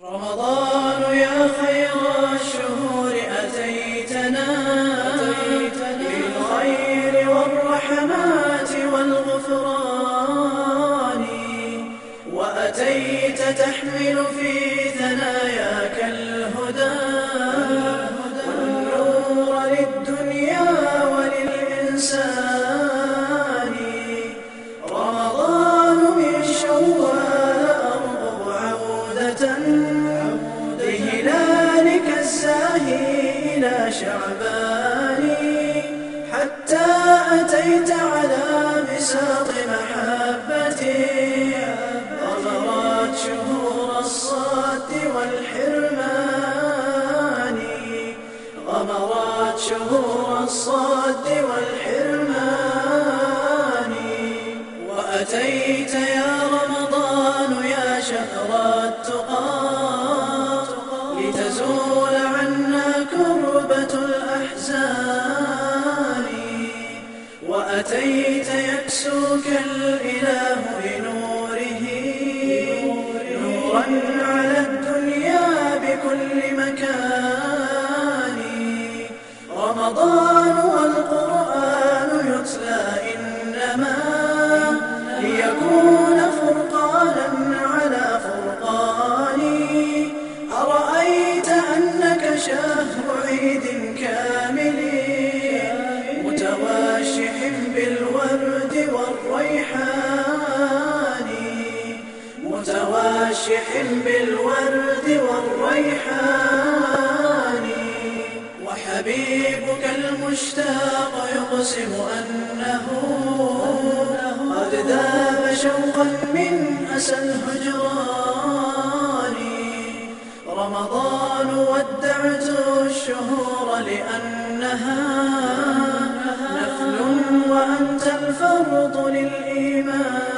رمضان يا خير الشهور أتيتنا بالخير والرحمات والغفران وأتيت تحمل في ثناياك بهلالك الزاهي إلى شعبان حتى أتيت على بساط محبتي. غمرت شهور الصد والحرمان. غمرت شهور الصد والحرمان. وأتيت يا رمضان يا شهر التقى لتزول عنا كربة الأحزان. وأتيت يكسوك الإله بنوره. نورا على الدنيا بكل مكان. رمضان شهر عيد كامل متواشح بالورد والريحان متواشح بالورد والريحان. وحبيبك المشتاق يقسم أنه قد ذاب شوقا رمضان ودعت الشهور لأنها نفل وأنت الفرط للإيمان.